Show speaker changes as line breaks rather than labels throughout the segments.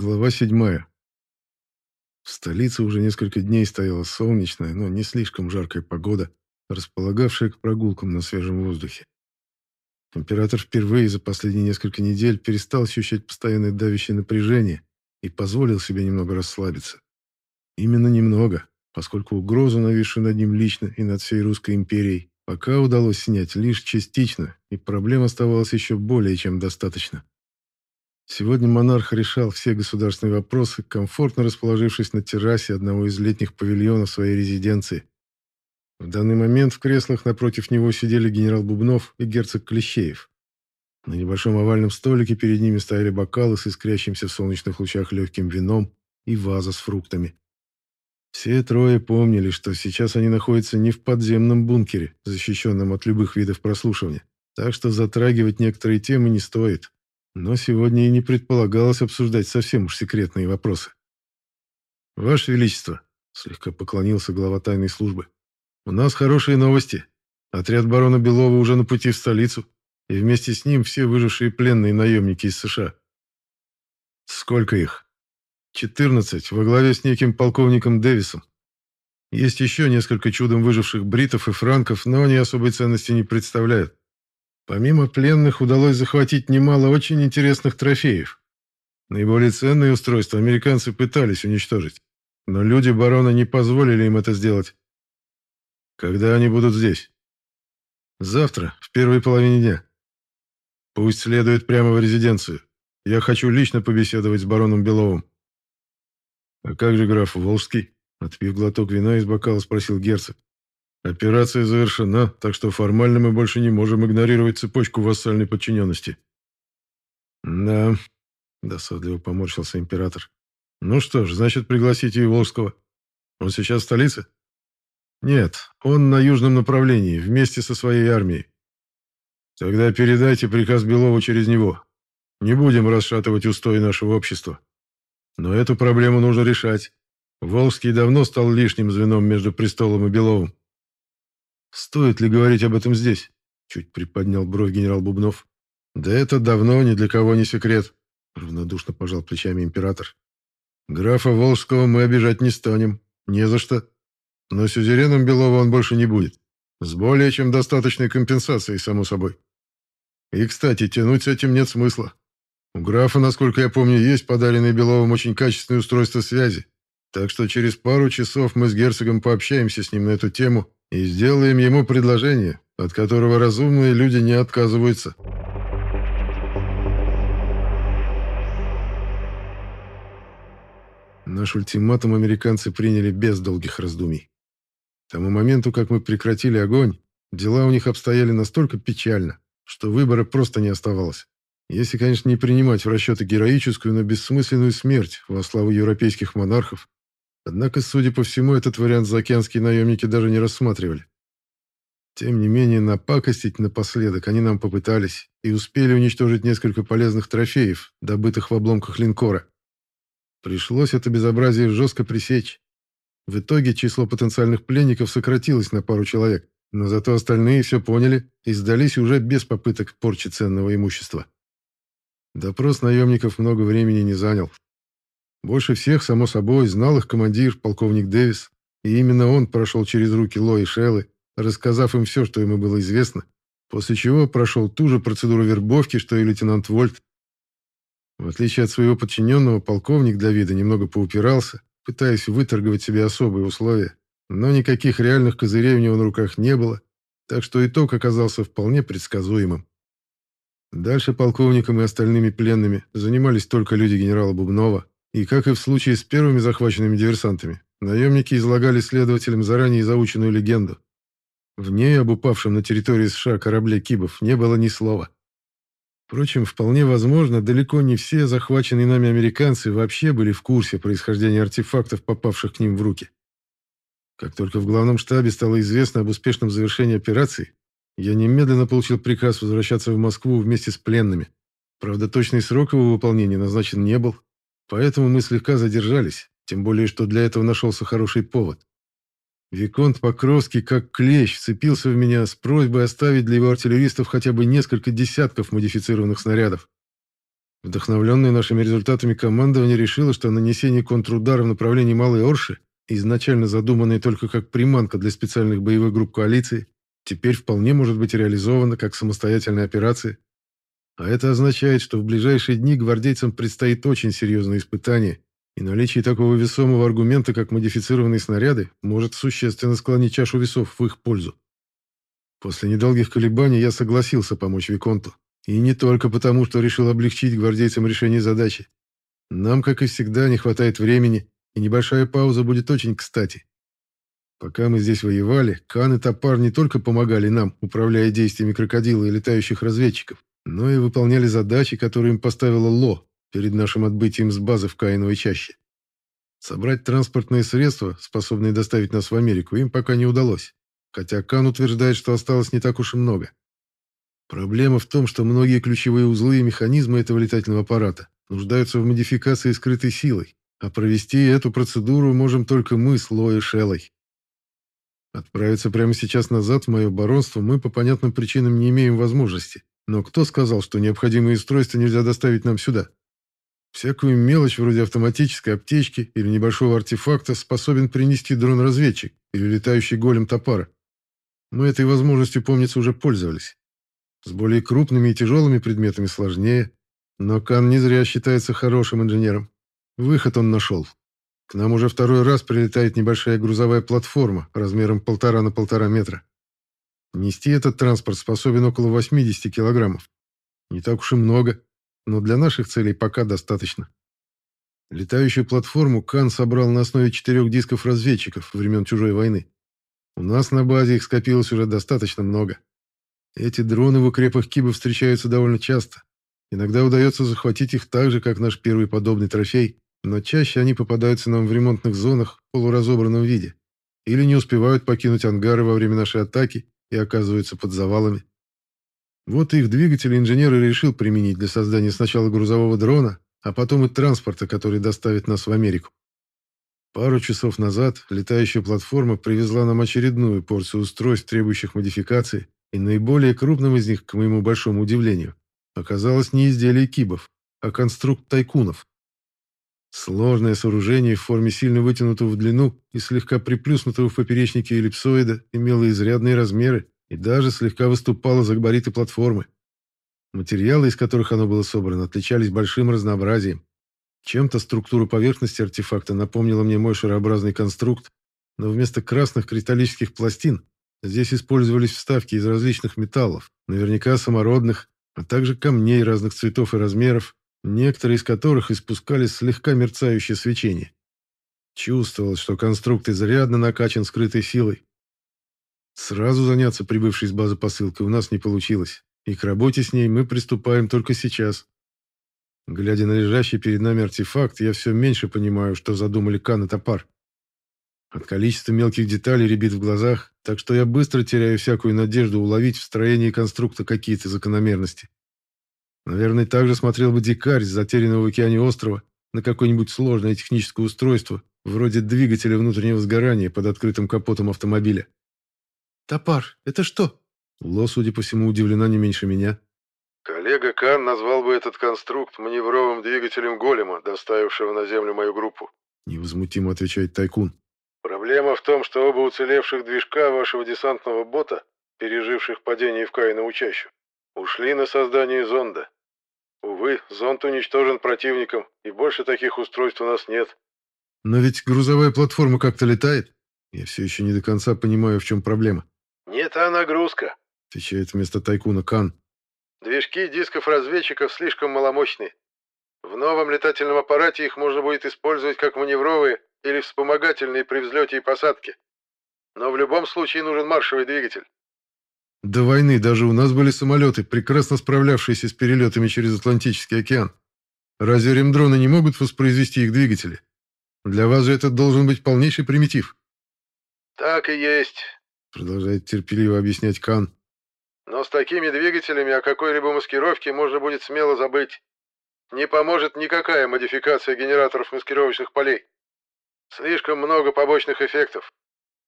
Глава 7. В столице уже несколько дней стояла солнечная, но не слишком жаркая погода, располагавшая к прогулкам на свежем воздухе. Император впервые за последние несколько недель перестал ощущать постоянное давящее напряжение и позволил себе немного расслабиться. Именно немного, поскольку угрозу, нависшую над ним лично и над всей Русской империей, пока удалось снять лишь частично, и проблем оставалось еще более чем достаточно. Сегодня монарх решал все государственные вопросы, комфортно расположившись на террасе одного из летних павильонов своей резиденции. В данный момент в креслах напротив него сидели генерал Бубнов и герцог Клещеев. На небольшом овальном столике перед ними стояли бокалы с искрящимся в солнечных лучах легким вином и ваза с фруктами. Все трое помнили, что сейчас они находятся не в подземном бункере, защищенном от любых видов прослушивания, так что затрагивать некоторые темы не стоит. Но сегодня и не предполагалось обсуждать совсем уж секретные вопросы. «Ваше Величество», — слегка поклонился глава тайной службы, — «у нас хорошие новости. Отряд барона Белова уже на пути в столицу, и вместе с ним все выжившие пленные наемники из США». «Сколько их?» «Четырнадцать, во главе с неким полковником Дэвисом. Есть еще несколько чудом выживших бритов и франков, но они особой ценности не представляют. Помимо пленных удалось захватить немало очень интересных трофеев. Наиболее ценные устройства американцы пытались уничтожить, но люди барона не позволили им это сделать. Когда они будут здесь? Завтра, в первой половине дня. Пусть следует прямо в резиденцию. Я хочу лично побеседовать с бароном Беловым. А как же граф Волжский? Отпив глоток вина из бокала, спросил герцог. Операция завершена, так что формально мы больше не можем игнорировать цепочку вассальной подчиненности. Да, досадливо поморщился император. Ну что ж, значит, пригласите и Волжского. Он сейчас в столице? Нет, он на южном направлении, вместе со своей армией. Тогда передайте приказ Белову через него. Не будем расшатывать устои нашего общества. Но эту проблему нужно решать. Волжский давно стал лишним звеном между престолом и Беловым. «Стоит ли говорить об этом здесь?» Чуть приподнял бровь генерал Бубнов. «Да это давно ни для кого не секрет», — равнодушно пожал плечами император. «Графа Волжского мы обижать не станем. Не за что. Но сюзереном Белова он больше не будет. С более чем достаточной компенсацией, само собой. И, кстати, тянуть с этим нет смысла. У графа, насколько я помню, есть подаренные Беловым очень качественные устройства связи. Так что через пару часов мы с герцогом пообщаемся с ним на эту тему и сделаем ему предложение, от которого разумные люди не отказываются. Наш ультиматум американцы приняли без долгих раздумий. К тому моменту, как мы прекратили огонь, дела у них обстояли настолько печально, что выбора просто не оставалось. Если, конечно, не принимать в расчеты героическую, но бессмысленную смерть во славу европейских монархов, Однако, судя по всему, этот вариант заокеанские наемники даже не рассматривали. Тем не менее, напакостить напоследок они нам попытались и успели уничтожить несколько полезных трофеев, добытых в обломках линкора. Пришлось это безобразие жестко пресечь. В итоге число потенциальных пленников сократилось на пару человек, но зато остальные все поняли и сдались уже без попыток порчи ценного имущества. Допрос наемников много времени не занял. Больше всех, само собой, знал их командир, полковник Дэвис, и именно он прошел через руки Ло и Шеллы, рассказав им все, что ему было известно, после чего прошел ту же процедуру вербовки, что и лейтенант Вольт. В отличие от своего подчиненного, полковник Давида немного поупирался, пытаясь выторговать себе особые условия, но никаких реальных козырей у него на руках не было, так что итог оказался вполне предсказуемым. Дальше полковником и остальными пленными занимались только люди генерала Бубнова, и, как и в случае с первыми захваченными диверсантами, наемники излагали следователям заранее заученную легенду. В ней об упавшем на территории США корабле Кибов не было ни слова. Впрочем, вполне возможно, далеко не все захваченные нами американцы вообще были в курсе происхождения артефактов, попавших к ним в руки. Как только в главном штабе стало известно об успешном завершении операции, я немедленно получил приказ возвращаться в Москву вместе с пленными. Правда, точный срок его выполнения назначен не был, Поэтому мы слегка задержались, тем более, что для этого нашелся хороший повод. Виконт Покровский, как клещ, вцепился в меня с просьбой оставить для его артиллеристов хотя бы несколько десятков модифицированных снарядов. Вдохновленное нашими результатами командование решило, что нанесение контрудара в направлении Малой Орши, изначально задуманное только как приманка для специальных боевых групп коалиции, теперь вполне может быть реализовано как самостоятельная операция. А это означает, что в ближайшие дни гвардейцам предстоит очень серьезное испытание, и наличие такого весомого аргумента, как модифицированные снаряды, может существенно склонить чашу весов в их пользу. После недолгих колебаний я согласился помочь Виконту. И не только потому, что решил облегчить гвардейцам решение задачи. Нам, как и всегда, не хватает времени, и небольшая пауза будет очень кстати. Пока мы здесь воевали, Кан и Топар не только помогали нам, управляя действиями крокодила и летающих разведчиков, но и выполняли задачи, которые им поставила Ло перед нашим отбытием с базы в Каиновой чаще. Собрать транспортные средства, способные доставить нас в Америку, им пока не удалось, хотя Кан утверждает, что осталось не так уж и много. Проблема в том, что многие ключевые узлы и механизмы этого летательного аппарата нуждаются в модификации скрытой силой, а провести эту процедуру можем только мы с Ло и Шеллой. Отправиться прямо сейчас назад в мое баронство мы по понятным причинам не имеем возможности. Но кто сказал, что необходимые устройства нельзя доставить нам сюда? Всякую мелочь вроде автоматической аптечки или небольшого артефакта способен принести дрон-разведчик или летающий голем топара. Мы этой возможностью, помнится, уже пользовались. С более крупными и тяжелыми предметами сложнее, но Кан не зря считается хорошим инженером. Выход он нашел. К нам уже второй раз прилетает небольшая грузовая платформа размером полтора на полтора метра. Нести этот транспорт способен около 80 килограммов. Не так уж и много, но для наших целей пока достаточно. Летающую платформу Кан собрал на основе четырех дисков разведчиков времен Чужой войны. У нас на базе их скопилось уже достаточно много. Эти дроны в укрепах Киба встречаются довольно часто. Иногда удается захватить их так же, как наш первый подобный трофей, но чаще они попадаются нам в ремонтных зонах в полуразобранном виде или не успевают покинуть ангары во время нашей атаки и оказываются под завалами. Вот их двигатели инженер и решил применить для создания сначала грузового дрона, а потом и транспорта, который доставит нас в Америку. Пару часов назад летающая платформа привезла нам очередную порцию устройств, требующих модификации, и наиболее крупным из них, к моему большому удивлению, оказалось не изделие кибов, а конструкт тайкунов. Сложное сооружение в форме сильно вытянутого в длину и слегка приплюснутого в поперечнике эллипсоида имело изрядные размеры и даже слегка выступало за габариты платформы. Материалы, из которых оно было собрано, отличались большим разнообразием. Чем-то структура поверхности артефакта напомнила мне мой шарообразный конструкт, но вместо красных кристаллических пластин Здесь использовались вставки из различных металлов, наверняка самородных, а также камней разных цветов и размеров, некоторые из которых испускали слегка мерцающее свечение. Чувствовалось, что конструкт изрядно накачан скрытой силой. Сразу заняться прибывшей с базы посылкой у нас не получилось, и к работе с ней мы приступаем только сейчас. Глядя на лежащий перед нами артефакт, я все меньше понимаю, что задумали Кан и Топар. От количества мелких деталей рябит в глазах, так что я быстро теряю всякую надежду уловить в строении конструкта какие-то закономерности. Наверное, также смотрел бы дикарь с затерянного в океане острова на какое-нибудь сложное техническое устройство, вроде двигателя внутреннего сгорания под открытым капотом автомобиля.
«Топар, это что?»
Ло, судя по всему, удивлена не меньше меня.
Коллега Кан назвал бы этот конструкт маневровым двигателем голема, доставившего на Землю мою группу.
Невозмутимо отвечает Тайкун.
Проблема в том, что оба уцелевших движка вашего десантного бота, переживших падение в Каинову чащу, ушли на создание зонда. Увы, зонд уничтожен противником, и больше таких устройств у нас нет.
Но ведь грузовая платформа как-то летает. Я все еще не до конца понимаю, в чем проблема.
Не та нагрузка,
отвечает вместо Тайкуна Кан.
Движки дисков-разведчиков слишком маломощные. В новом летательном аппарате их можно будет использовать как маневровые или вспомогательные при взлете и посадке. Но в любом случае нужен маршевый двигатель.
До войны даже у нас были самолеты, прекрасно справлявшиеся с перелетами через Атлантический океан. Разве ремдроны не могут воспроизвести их двигатели? Для вас же это должен быть полнейший примитив.
Так и есть,
продолжает терпеливо объяснять Кан.
Но с такими двигателями о какой-либо маскировке можно будет смело забыть. Не поможет никакая модификация генераторов маскировочных полей. Слишком много побочных эффектов.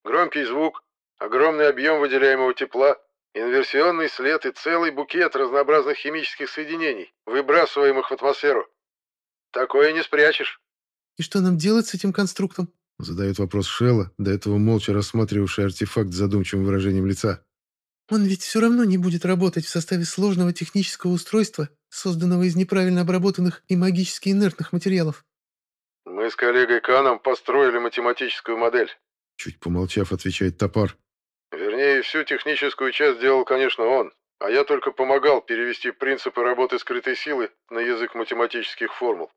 Громкий звук, огромный объем выделяемого тепла, Инверсионный след и целый букет разнообразных химических соединений, выбрасываемых в атмосферу. Такое не спрячешь.
«И что нам делать с этим конструктом?»
Задает вопрос Шелла, до этого молча рассматривавший артефакт с задумчивым выражением лица.
«Он ведь все равно не будет работать в составе сложного технического устройства, созданного из неправильно обработанных и магически инертных материалов».
«Мы с коллегой Каном построили математическую модель»,
чуть помолчав, отвечает Топар.
«Вернее, всю техническую часть сделал, конечно, он, а я только помогал перевести принципы работы скрытой силы на язык математических формул.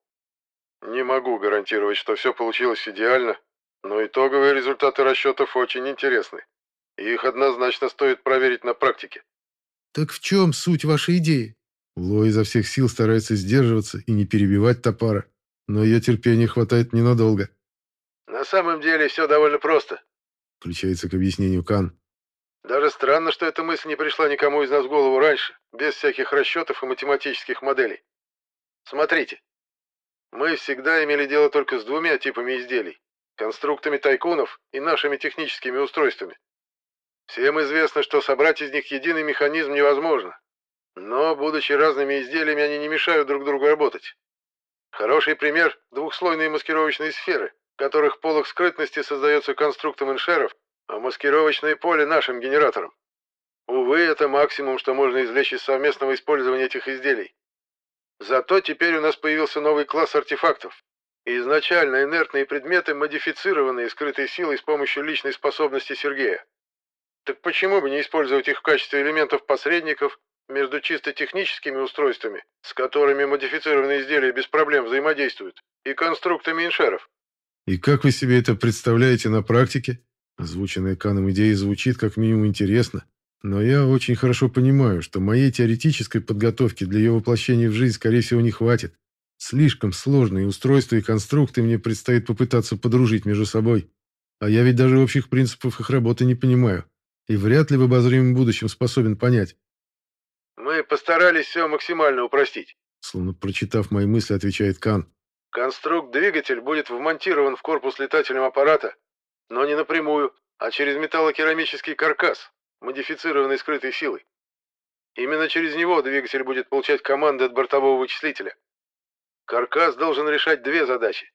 Не могу гарантировать, что все получилось идеально, но итоговые результаты расчетов очень интересны. И их однозначно стоит проверить на практике.
Так в чем суть вашей идеи?
Ло изо всех сил старается сдерживаться и не перебивать топара, но ее терпения хватает ненадолго.
На самом деле все довольно просто.
Включается к объяснению Кан.
Даже странно, что эта мысль не пришла никому из нас в голову раньше, без всяких расчетов и математических моделей. Смотрите, мы всегда имели дело только с двумя типами изделий – конструктами тайкунов и нашими техническими устройствами. Всем известно, что собрать из них единый механизм невозможно. Но, будучи разными изделиями, они не мешают друг другу работать. Хороший пример – двухслойные маскировочные сферы, которых полок скрытности создается конструктом иншеров, а маскировочное поле – нашим генератором. Увы, это максимум, что можно извлечь из совместного использования этих изделий. Зато теперь у нас появился новый класс артефактов. Изначально инертные предметы, модифицированные скрытой силой с помощью личной способности Сергея. Так почему бы не использовать их в качестве элементов-посредников между чисто техническими устройствами, с которыми модифицированные изделия без проблем взаимодействуют, и конструктами иншеров?
И как вы себе это представляете на практике? Озвученная Каном идея звучит как минимум интересно, но я очень хорошо понимаю, что моей теоретической подготовки для ее воплощения в жизнь, скорее всего, не хватит. Слишком сложные устройства и конструкты мне предстоит попытаться подружить между собой. А я ведь даже общих принципов их работы не понимаю. И вряд ли в обозримом будущем способен понять.
«Мы постарались все максимально упростить»,
словно прочитав мои мысли, отвечает Кан.
«Конструкт-двигатель будет вмонтирован в корпус летательного аппарата, но не напрямую, а через металлокерамический каркас, модифицированной скрытой силой. Именно через него двигатель будет получать команды от бортового вычислителя. Каркас должен решать две задачи.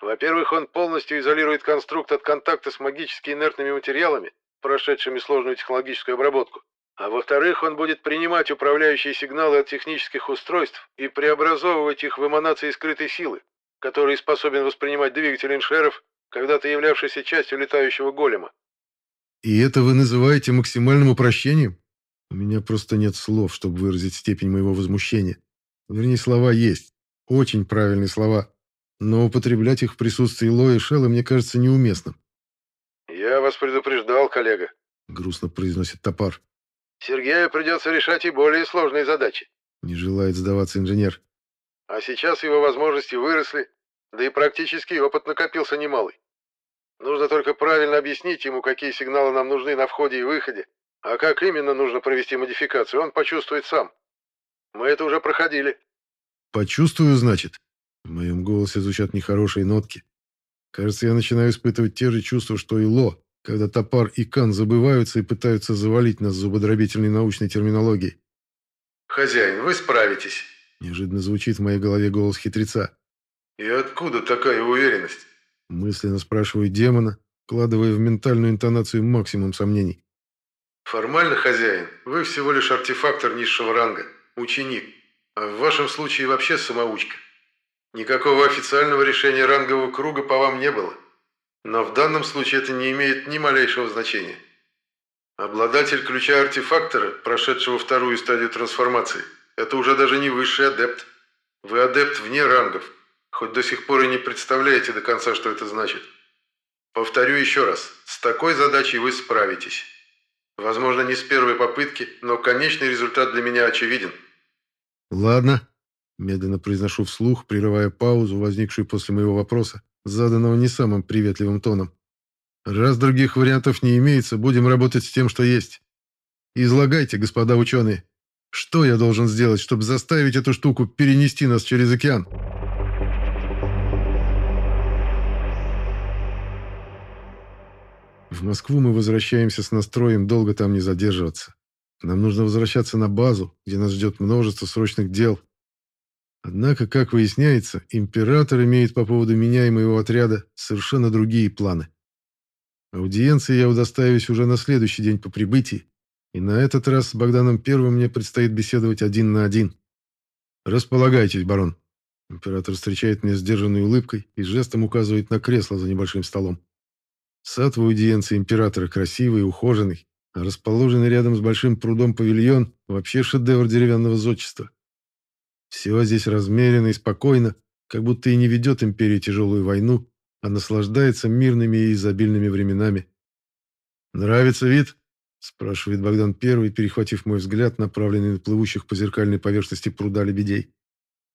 Во-первых, он полностью изолирует конструкт от контакта с магически инертными материалами, прошедшими сложную технологическую обработку. А во-вторых, он будет принимать управляющие сигналы от технических устройств и преобразовывать их в эманации скрытой силы, которые способен воспринимать двигатель иншеров, когда-то являвшийся частью летающего голема.
И это вы называете максимальным упрощением? У меня просто нет слов, чтобы выразить степень моего возмущения. Вернее, слова есть. Очень правильные слова. Но употреблять их в присутствии Лои и Шелла мне кажется неуместным.
«Я вас предупреждал, коллега», —
грустно произносит топар.
«Сергею придется решать и более сложные задачи».
Не желает сдаваться инженер.
«А сейчас его возможности выросли, да и практический опыт накопился немалый. Нужно только правильно объяснить ему, какие сигналы нам нужны на входе и выходе, а как именно нужно провести модификацию, он почувствует сам. Мы это уже проходили.
Почувствую, значит. В моем голосе звучат нехорошие нотки. Кажется, я начинаю испытывать те же чувства, что и Ло, когда Топар и Кан забываются и пытаются завалить нас зубодробительной научной терминологией.
«Хозяин, вы справитесь», —
неожиданно звучит в моей голове голос хитреца.
«И откуда такая уверенность?»
Мысленно спрашиваю демона, вкладывая в ментальную интонацию максимум сомнений.
«Формально, хозяин, вы всего лишь артефактор низшего ранга, ученик, а в вашем случае вообще самоучка. Никакого официального решения рангового круга по вам не было. Но в данном случае это не имеет ни малейшего значения. Обладатель ключа артефактора, прошедшего вторую стадию трансформации, это уже даже не высший адепт. Вы адепт вне рангов, хоть до сих пор и не представляете до конца, что это значит. Повторю еще раз, с такой задачей вы справитесь. Возможно, не с первой попытки, но конечный результат для меня очевиден.
Ладно, медленно произношу вслух, прерывая паузу, возникшую после моего вопроса, заданного не самым приветливым тоном. Раз других вариантов не имеется, будем работать с тем, что есть. Излагайте, господа ученые, что я должен сделать, чтобы заставить эту штуку перенести нас через океан?» В Москву мы возвращаемся с настроем долго там не задерживаться. Нам нужно возвращаться на базу, где нас ждет множество срочных дел. Однако, как выясняется, император имеет по поводу меня и моего отряда совершенно другие планы. Аудиенции я удостаиваюсь уже на следующий день по прибытии, и на этот раз с Богданом Первым мне предстоит беседовать один на один. «Располагайтесь, барон». Император встречает меня сдержанной улыбкой и жестом указывает на кресло за небольшим столом. Сад в аудиенции императора красивый и ухоженный, а расположенный рядом с большим прудом павильон вообще шедевр деревянного зодчества. Все здесь размеренно и спокойно, как будто и не ведет империя тяжелую войну, а наслаждается мирными и изобильными временами. «Нравится вид?» – спрашивает Богдан Первый, перехватив мой взгляд, направленный на плывущих по зеркальной поверхности пруда лебедей.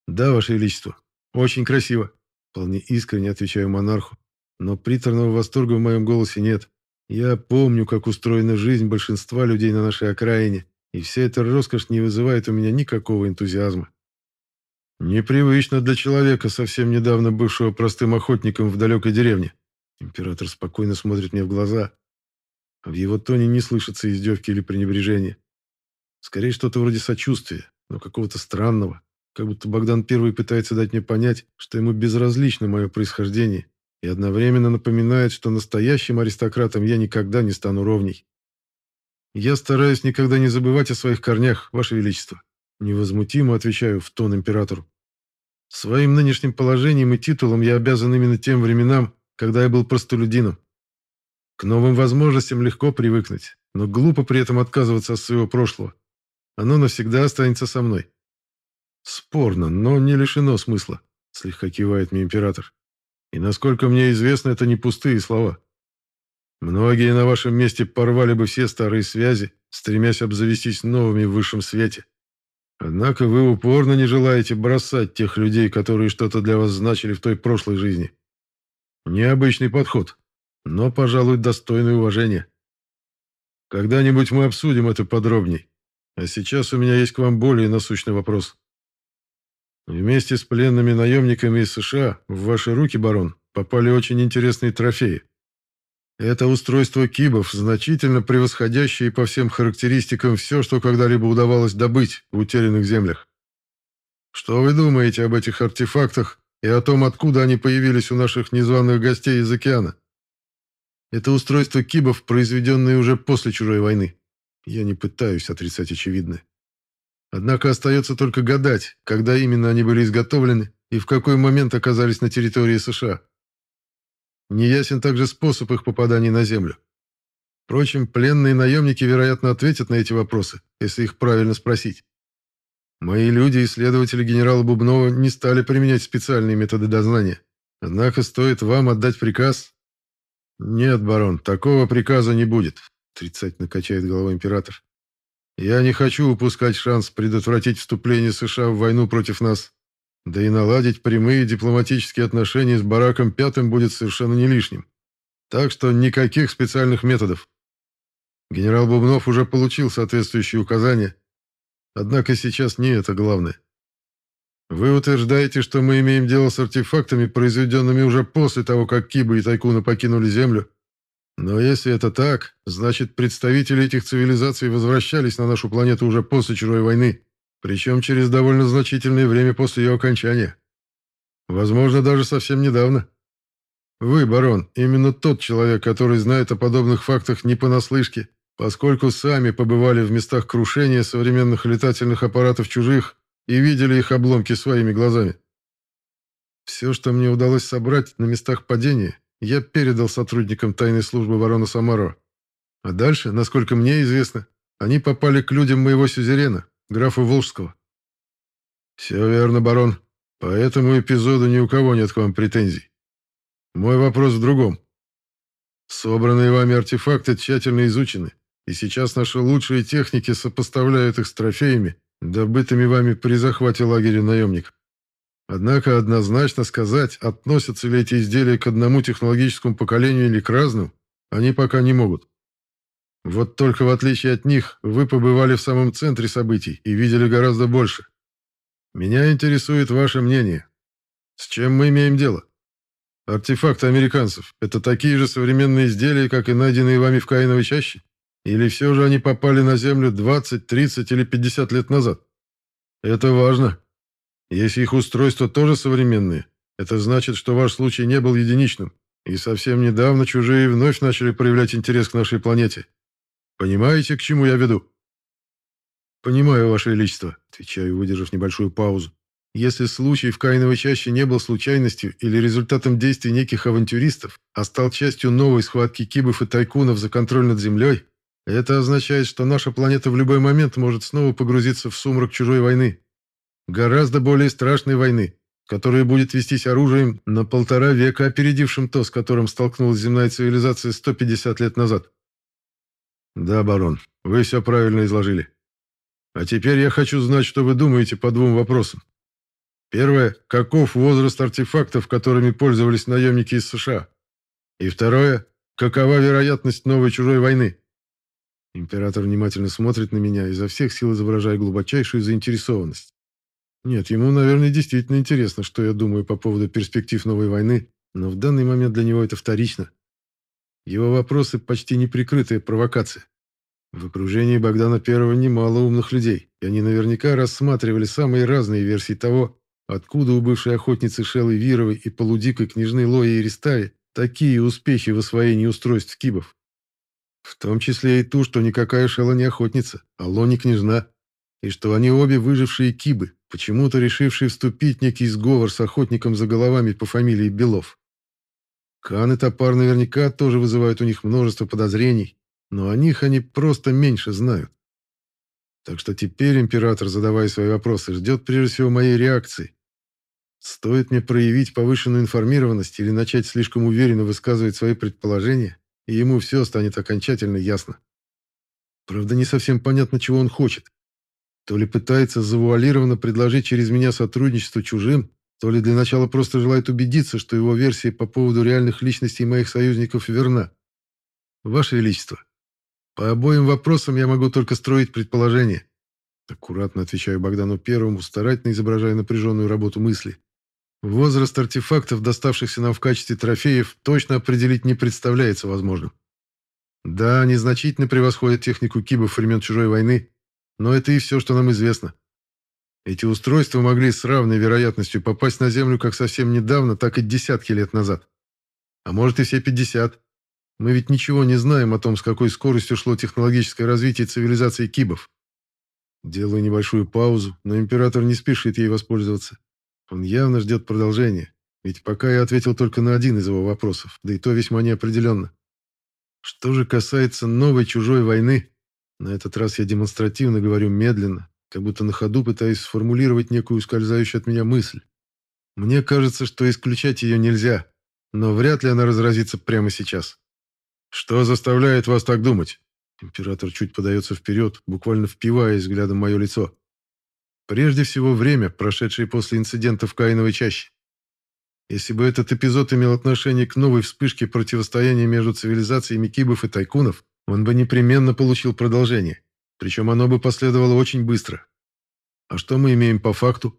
«Да, Ваше Величество, очень красиво», – вполне искренне отвечаю монарху, но приторного восторга в моем голосе нет. Я помню, как устроена жизнь большинства людей на нашей окраине, и вся эта роскошь не вызывает у меня никакого энтузиазма. Непривычно для человека, совсем недавно бывшего простым охотником в далекой деревне. Император спокойно смотрит мне в глаза. В его тоне не слышится издевки или пренебрежения. Скорее, что-то вроде сочувствия, но какого-то странного. Как будто Богдан Первый пытается дать мне понять, что ему безразлично мое происхождение, и одновременно напоминает, что настоящим аристократом я никогда не стану ровней. Я стараюсь никогда не забывать о своих корнях, Ваше Величество. Невозмутимо отвечаю в тон императору. Своим нынешним положением и титулом я обязан именно тем временам, когда я был простолюдином. К новым возможностям легко привыкнуть, но глупо при этом отказываться от своего прошлого. Оно навсегда останется со мной. Спорно, но не лишено смысла, слегка кивает мне император. И насколько мне известно, это не пустые слова. Многие на вашем месте порвали бы все старые связи, стремясь обзавестись новыми в высшем свете. Однако вы упорно не желаете бросать тех людей, которые что-то для вас значили в той прошлой жизни. Необычный подход, но, пожалуй, достойный уважения. Когда-нибудь мы обсудим это подробней. А сейчас у меня есть к вам более насущный вопрос. Вместе с пленными наемниками из США в ваши руки, барон, попали очень интересные трофеи. Это устройство кибов, значительно превосходящее по всем характеристикам все, что когда-либо удавалось добыть в утерянных землях. Что вы думаете об этих артефактах и о том, откуда они появились у наших незваных гостей из океана? Это устройство кибов, произведенные уже после чужой войны. Я не пытаюсь отрицать очевидное. Однако остается только гадать, когда именно они были изготовлены и в какой момент оказались на территории США. Неясен также способ их попадания на Землю. Впрочем, пленные наемники, вероятно, ответят на эти вопросы, если их правильно спросить. Мои люди, исследователи генерала Бубнова, не стали применять специальные методы дознания. Однако стоит вам отдать приказ... Нет, барон, такого приказа не будет, отрицательно качает головой император. Я не хочу упускать шанс предотвратить вступление США в войну против нас. Да и наладить прямые дипломатические отношения с Бараком Пятым будет совершенно не лишним. Так что никаких специальных методов. Генерал Бубнов уже получил соответствующие указания. Однако сейчас не это главное. Вы утверждаете, что мы имеем дело с артефактами, произведенными уже после того, как Киба и Тайкуна покинули Землю. Но если это так, значит, представители этих цивилизаций возвращались на нашу планету уже после чужой войны. Причем через довольно значительное время после ее окончания. Возможно, даже совсем недавно. Вы, барон, именно тот человек, который знает о подобных фактах не понаслышке, поскольку сами побывали в местах крушения современных летательных аппаратов чужих и видели их обломки своими глазами. Все, что мне удалось собрать на местах падения, я передал сотрудникам тайной службы барона Самарова. А дальше, насколько мне известно, они попали к людям моего сюзерена, графа Волжского. Все верно, барон. По этому эпизоду ни у кого нет к вам претензий. Мой вопрос в другом. Собранные вами артефакты тщательно изучены, и сейчас наши лучшие техники сопоставляют их с трофеями, добытыми вами при захвате лагеря наемников. Однако однозначно сказать, относятся ли эти изделия к одному технологическому поколению или к разным, они пока не могут. Вот только в отличие от них, вы побывали в самом центре событий и видели гораздо больше. Меня интересует ваше мнение. С чем мы имеем дело? Артефакты американцев – это такие же современные изделия, как и найденные вами в Каиновой чаще? Или все же они попали на Землю 20, 30 или 50 лет назад? Это важно. Если их устройства тоже современные, это значит, что ваш случай не был единичным, и совсем недавно чужие вновь начали проявлять интерес к нашей планете. Понимаете, к чему я веду? Понимаю, Ваше Величество, отвечаю, выдержав небольшую паузу. Если случай в Каиновой чаще не был случайностью или результатом действий неких авантюристов, а стал частью новой схватки кибов и тайкунов за контроль над Землей, это означает, что наша планета в любой момент может снова погрузиться в сумрак чужой войны. Гораздо более страшной войны, которая будет вестись оружием на полтора века опередившим то, с которым столкнулась земная цивилизация 150 лет назад. Да, барон, вы все правильно изложили. А теперь я хочу знать, что вы думаете по двум вопросам. Первое, каков возраст артефактов, которыми пользовались наемники из США? И второе, какова вероятность новой чужой войны? Император внимательно смотрит на меня, изо всех сил изображая глубочайшую заинтересованность. Нет, ему, наверное, действительно интересно, что я думаю по поводу перспектив новой войны, но в данный момент для него это вторично. Его вопросы почти неприкрытая провокация. В окружении Богдана Первого немало умных людей, и они наверняка рассматривали самые разные версии того, откуда у бывшей охотницы Шеллы Вировой и полудикой княжны Лои и Ристаи такие успехи в освоении устройств кибов. В том числе и ту, что никакая Шелла не охотница, а Лони княжна, и что они обе выжившие кибы, почему-то решившие вступить некий сговор с охотником за головами по фамилии Белов. Кан и Топар наверняка тоже вызывают у них множество подозрений, но о них они просто меньше знают. Так что теперь император, задавая свои вопросы, ждет прежде всего моей реакции. Стоит мне проявить повышенную информированность или начать слишком уверенно высказывать свои предположения, и ему все станет окончательно ясно. Правда, не совсем понятно, чего он хочет. То ли пытается завуалированно предложить через меня сотрудничество чужим, то ли для начала просто желает убедиться, что его версия по поводу реальных личностей моих союзников верна. Ваше Величество, по обоим вопросам я могу только строить предположения. Аккуратно отвечаю Богдану Первому, старательно изображая напряженную работу мысли. Возраст артефактов, доставшихся нам в качестве трофеев, точно определить не представляется возможным. Да, они значительно превосходят технику кибов времен чужой войны, но это и все, что нам известно. Эти устройства могли с равной вероятностью попасть на Землю как совсем недавно, так и десятки лет назад. А может и все 50. Мы ведь ничего не знаем о том, с какой скоростью шло технологическое развитие цивилизации кибов. Делаю небольшую паузу, но император не спешит ей воспользоваться. Он явно ждет продолжения, ведь пока я ответил только на один из его вопросов, да и то весьма неопределенно. Что же касается новой чужой войны, на этот раз я демонстративно говорю медленно, как будто на ходу пытаюсь сформулировать некую ускользающую от меня мысль. Мне кажется, что исключать ее нельзя, но вряд ли она разразится прямо сейчас. Что заставляет вас так думать? Император чуть подается вперед, буквально впиваясь взглядом в мое лицо. Прежде всего время, прошедшее после инцидента в Каиновой чаще. Если бы этот эпизод имел отношение к новой вспышке противостояния между цивилизациями кибов и тайкунов, он бы непременно получил продолжение. Причем оно бы последовало очень быстро. А что мы имеем по факту?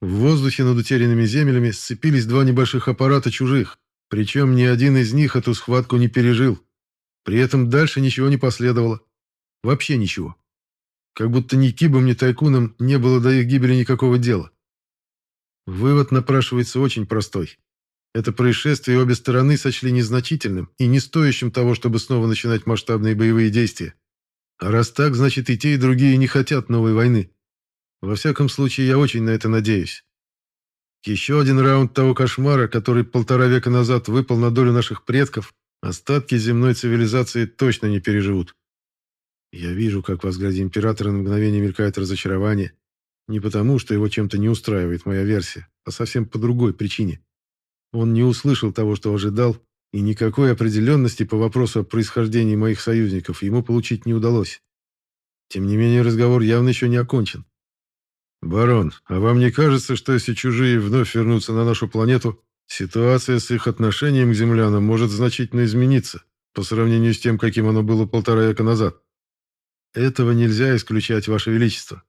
В воздухе над утерянными землями сцепились два небольших аппарата чужих, причем ни один из них эту схватку не пережил. При этом дальше ничего не последовало. Вообще ничего. Как будто ни Кибам, ни Тайкунам не было до их гибели никакого дела. Вывод напрашивается очень простой. Это происшествие обе стороны сочли незначительным и не стоящим того, чтобы снова начинать масштабные боевые действия. А раз так, значит и те, и другие не хотят новой войны. Во всяком случае, я очень на это надеюсь. Еще один раунд того кошмара, который полтора века назад выпал на долю наших предков, остатки земной цивилизации точно не переживут. Я вижу, как в взгляде императора на мгновение мелькает разочарование. Не потому, что его чем-то не устраивает моя версия, а совсем по другой причине. Он не услышал того, что ожидал, и никакой определенности по вопросу о происхождении моих союзников ему получить не удалось. Тем не менее, разговор явно еще не окончен. «Барон, а вам не кажется, что если чужие вновь вернутся на нашу планету, ситуация с их отношением к землянам может значительно измениться по сравнению с тем, каким оно было полтора века назад?» «Этого нельзя исключать, Ваше Величество.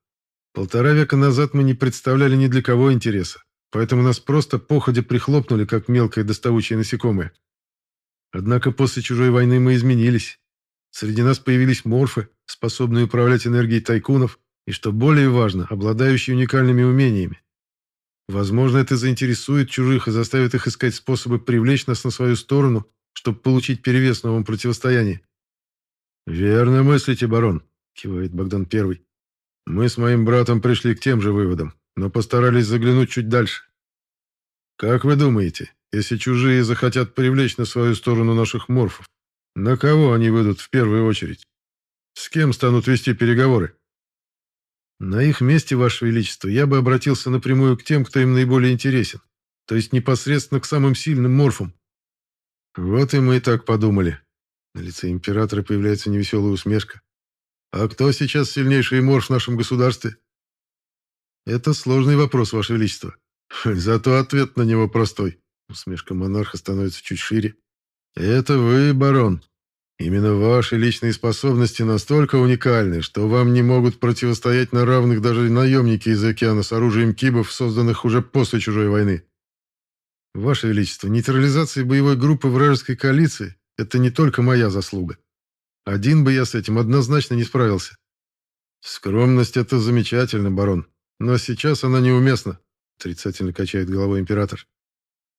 Полтора века назад мы не представляли ни для кого интереса, поэтому нас просто походя прихлопнули, как мелкое доставучее насекомое. Однако после чужой войны мы изменились. Среди нас появились морфы, способные управлять энергией тайкунов, и, что более важно, обладающие уникальными умениями. Возможно, это заинтересует чужих и заставит их искать способы привлечь нас на свою сторону, чтобы получить перевес в новом противостоянии. «Верно мыслите, барон», — кивает Богдан Первый. «Мы с моим братом пришли к тем же выводам, но постарались заглянуть чуть дальше. Как вы думаете, если чужие захотят привлечь на свою сторону наших морфов, на кого они выйдут в первую очередь? С кем станут вести переговоры?» На их месте, Ваше Величество, я бы обратился напрямую к тем, кто им наиболее интересен, то есть непосредственно к самым сильным морфам. Вот и мы так подумали. На лице императора появляется невеселая усмешка. А кто сейчас сильнейший морф в нашем государстве? Это сложный вопрос, Ваше Величество. Зато ответ на него простой. Усмешка монарха становится чуть шире. Это вы, барон, Именно ваши личные способности настолько уникальны, что вам не могут противостоять на равных даже наемники из океана с оружием кибов, созданных уже после чужой войны. Ваше Величество, нейтрализация боевой группы вражеской коалиции – это не только моя заслуга. Один бы я с этим однозначно не справился. Скромность – это замечательно, барон, но сейчас она неуместна, отрицательно качает головой император.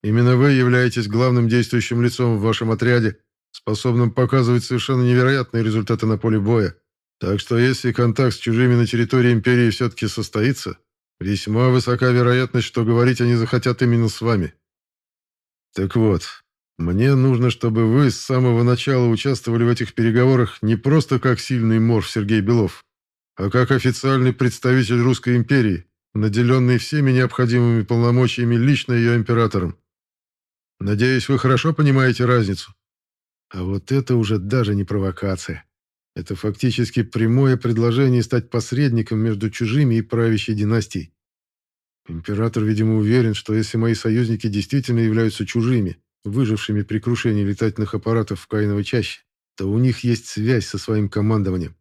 Именно вы являетесь главным действующим лицом в вашем отряде, способным показывать совершенно невероятные результаты на поле боя. Так что если контакт с чужими на территории Империи все-таки состоится, весьма высока вероятность, что говорить они захотят именно с вами. Так вот, мне нужно, чтобы вы с самого начала участвовали в этих переговорах не просто как сильный морф Сергей Белов, а как официальный представитель Русской империи, наделенный всеми необходимыми полномочиями лично ее императором. Надеюсь, вы хорошо понимаете разницу. А вот это уже даже не провокация. Это фактически прямое предложение стать посредником между чужими и правящей династией. Император, видимо, уверен, что если мои союзники действительно являются чужими, выжившими при крушении летательных аппаратов в Каиновой чаще, то у них есть связь со своим командованием.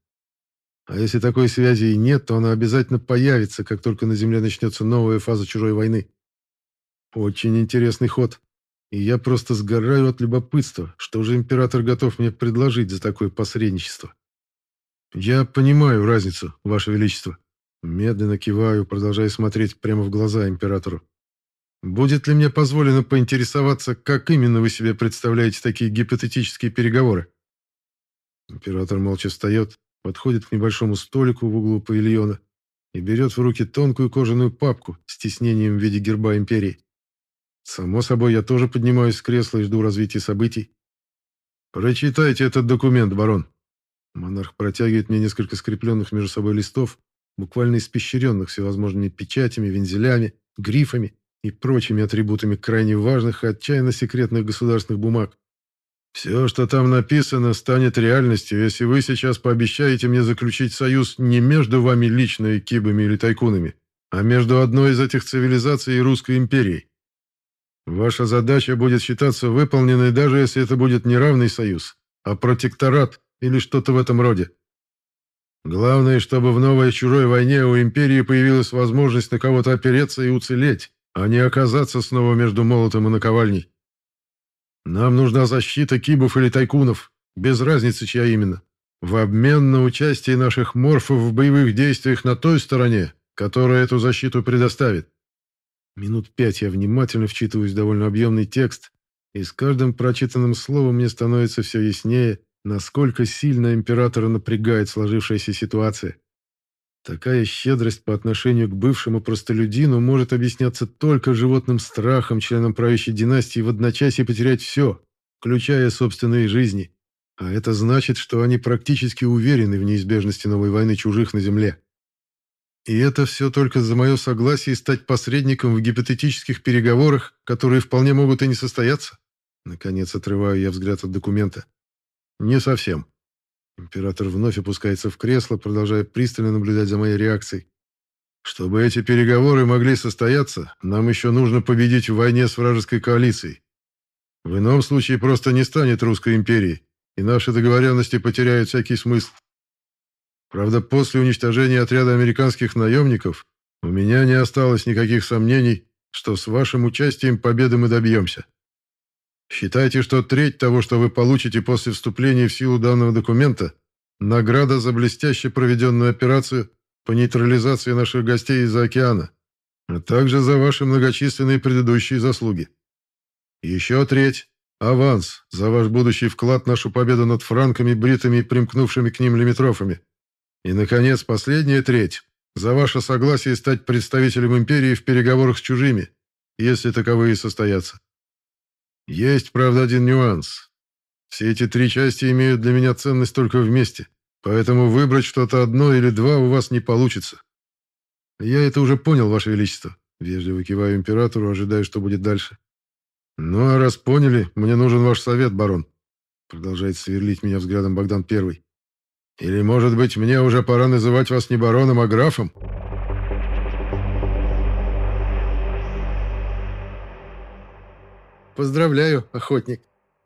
А если такой связи и нет, то она обязательно появится, как только на Земле начнется новая фаза чужой войны. Очень интересный ход. И я просто сгораю от любопытства, что же император готов мне предложить за такое посредничество. Я понимаю разницу, Ваше Величество. Медленно киваю, продолжая смотреть прямо в глаза императору. Будет ли мне позволено поинтересоваться, как именно вы себе представляете такие гипотетические переговоры? Император молча встает, подходит к небольшому столику в углу павильона и берет в руки тонкую кожаную папку с тиснением в виде герба империи. Само собой, я тоже поднимаюсь с кресла и жду развития событий. Прочитайте этот документ, барон. Монарх протягивает мне несколько скрепленных между собой листов, буквально испещренных всевозможными печатями, вензелями, грифами и прочими атрибутами крайне важных и отчаянно секретных государственных бумаг. Все, что там написано, станет реальностью, если вы сейчас пообещаете мне заключить союз не между вами лично и кибами или тайкунами, а между одной из этих цивилизаций и Русской империей. Ваша задача будет считаться выполненной, даже если это будет не равный союз, а протекторат или что-то в этом роде. Главное, чтобы в новой чужой войне у империи появилась возможность на кого-то опереться и уцелеть, а не оказаться снова между молотом и наковальней. Нам нужна защита кибов или тайкунов, без разницы, чья именно, в обмен на участие наших морфов в боевых действиях на той стороне, которая эту защиту предоставит. Минут пять я внимательно вчитываюсь в довольно объемный текст, и с каждым прочитанным словом мне становится все яснее, насколько сильно императора напрягает сложившаяся ситуация. Такая щедрость по отношению к бывшему простолюдину может объясняться только животным страхом членам правящей династии в одночасье потерять все, включая собственные жизни. А это значит, что они практически уверены в неизбежности новой войны чужих на земле. И это все только за мое согласие стать посредником в гипотетических переговорах, которые вполне могут и не состояться? Наконец отрываю я взгляд от документа. Не совсем. Император вновь опускается в кресло, продолжая пристально наблюдать за моей реакцией. Чтобы эти переговоры могли состояться, нам еще нужно победить в войне с вражеской коалицией. В ином случае просто не станет русской империи, и наши договоренности потеряют всякий смысл. Правда, после уничтожения отряда американских наемников у меня не осталось никаких сомнений, что с вашим участием победы мы добьемся. Считайте, что треть того, что вы получите после вступления в силу данного документа, награда за блестяще проведенную операцию по нейтрализации наших гостей из-за океана, а также за ваши многочисленные предыдущие заслуги. Еще треть – аванс за ваш будущий вклад в нашу победу над франками, бритами и примкнувшими к ним лимитрофами. И, наконец, последняя треть – за ваше согласие стать представителем империи в переговорах с чужими, если таковые состоятся. Есть, правда, один нюанс. Все эти три части имеют для меня ценность только вместе, поэтому выбрать что-то одно или два у вас не получится. Я это уже понял, Ваше Величество. Вежливо киваю императору, ожидая, что будет дальше. Ну, а раз поняли, мне нужен ваш совет, барон. Продолжает сверлить меня взглядом Богдан Первый. Или, может быть, мне уже пора называть вас не бароном, а графом?
Поздравляю, охотник.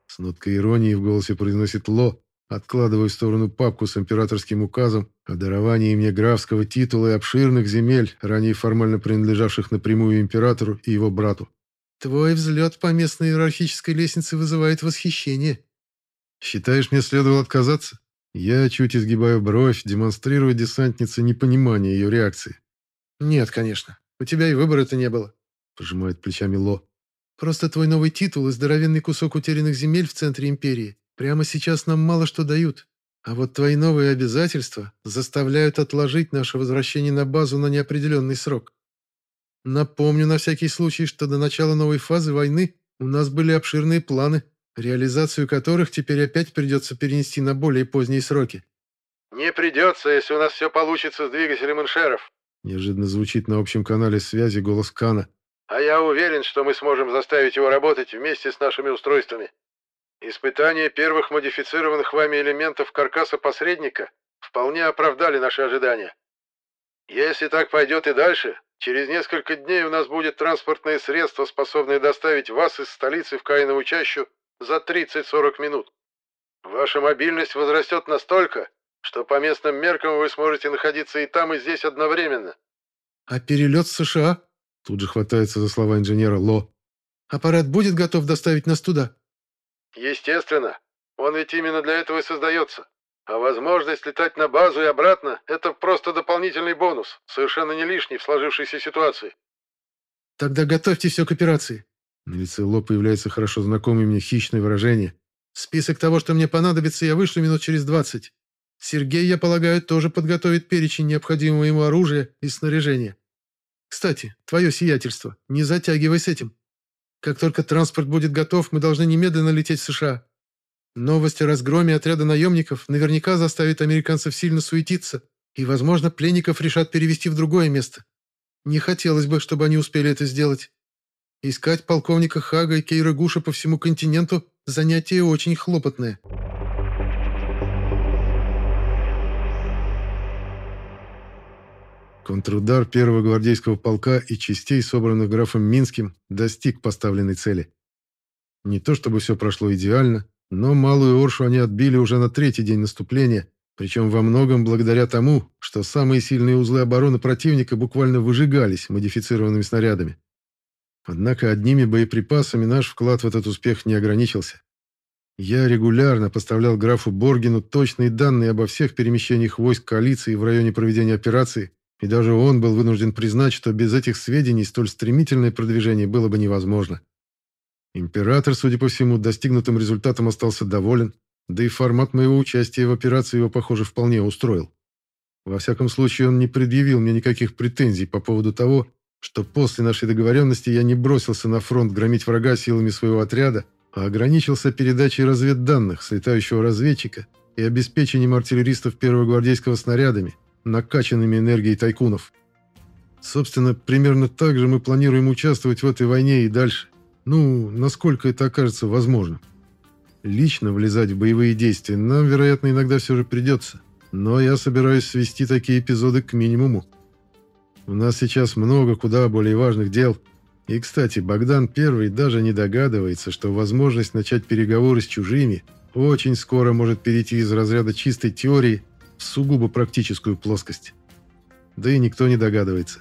С ноткой иронии в голосе произносит Ло, откладывая в сторону папку с императорским указом о даровании мне графского титула и обширных земель, ранее формально принадлежавших напрямую императору и его брату.
Твой взлет по местной иерархической лестнице вызывает восхищение.
Считаешь, мне следовало отказаться? Я чуть изгибаю бровь, демонстрируя десантнице непонимание ее реакции.
Нет, конечно. У тебя и выбора-то не было.
Пожимает плечами Ло.
Просто твой новый титул и здоровенный кусок утерянных земель в центре империи прямо сейчас нам мало что дают. А вот твои новые обязательства заставляют отложить наше возвращение на базу на неопределенный срок. Напомню на всякий случай, что до начала новой фазы войны у нас были обширные планы, реализацию которых теперь опять придется перенести на более поздние сроки.
«Не придется, если у нас все получится с двигателем иншеров»,
неожиданно звучит на общем канале связи голос Кана.
А я уверен, что мы сможем заставить его работать вместе с нашими устройствами. Испытания первых модифицированных вами элементов каркаса посредника вполне оправдали наши ожидания. Если так пойдет и дальше, через несколько дней у нас будет транспортное средство, способное доставить вас из столицы в Каинову чащу за 30-40 минут. Ваша мобильность возрастет настолько, что по местным меркам вы сможете находиться и там, и здесь одновременно.
А перелет в США?
Тут же хватается за слова инженера Ло.
«Аппарат будет готов доставить нас туда?»
«Естественно. Он ведь именно для этого и создается. А возможность летать на базу и обратно – это просто дополнительный бонус, совершенно не лишний в сложившейся ситуации».
«Тогда готовьте все к операции».
На лице Ло появляется хорошо знакомое мне хищное выражение.
«Список того, что мне понадобится, я вышлю минут через двадцать. Сергей, я полагаю, тоже подготовит перечень необходимого ему оружия и снаряжения. Кстати, твое сиятельство, не затягивай с этим. Как только транспорт будет готов, мы должны немедленно лететь в США. Новость о разгроме отряда наемников наверняка заставит американцев сильно суетиться, и, возможно, пленников решат перевести в другое место. Не хотелось бы, чтобы они успели это сделать. Искать полковника Хага и Кейра Гуша по всему континенту – занятие очень хлопотное.
Контрудар первого гвардейского полка и частей, собранных графом Минским, достиг поставленной цели. Не то чтобы все прошло идеально, но Малую Оршу они отбили уже на третий день наступления, причем во многом благодаря тому, что самые сильные узлы обороны противника буквально выжигались модифицированными снарядами. Однако одними боеприпасами наш вклад в этот успех не ограничился. Я регулярно поставлял графу Боргину точные данные обо всех перемещениях войск коалиции в районе проведения операции, и даже он был вынужден признать, что без этих сведений столь стремительное продвижение было бы невозможно. Император, судя по всему, достигнутым результатом остался доволен, да и формат моего участия в операции его, похоже, вполне устроил. Во всяком случае, он не предъявил мне никаких претензий по поводу того, что после нашей договоренности я не бросился на фронт громить врага силами своего отряда, а ограничился передачей разведданных с летающего разведчика и обеспечением артиллеристов первого гвардейского снарядами, накачанными энергией тайкунов. Собственно, примерно так же мы планируем участвовать в этой войне и дальше. Ну, насколько это окажется возможным. Лично влезать в боевые действия нам, вероятно, иногда все же придется. Но я собираюсь свести такие эпизоды к минимуму. У нас сейчас много куда более важных дел. И, кстати, Богдан Первый даже не догадывается, что возможность начать переговоры с чужими очень скоро может перейти из разряда чистой теории сугубо практическую плоскость. Да и никто не догадывается.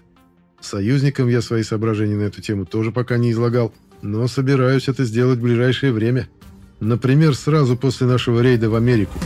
Союзникам я свои соображения на эту тему тоже пока не излагал, но собираюсь это сделать в ближайшее время. Например, сразу после нашего рейда в Америку.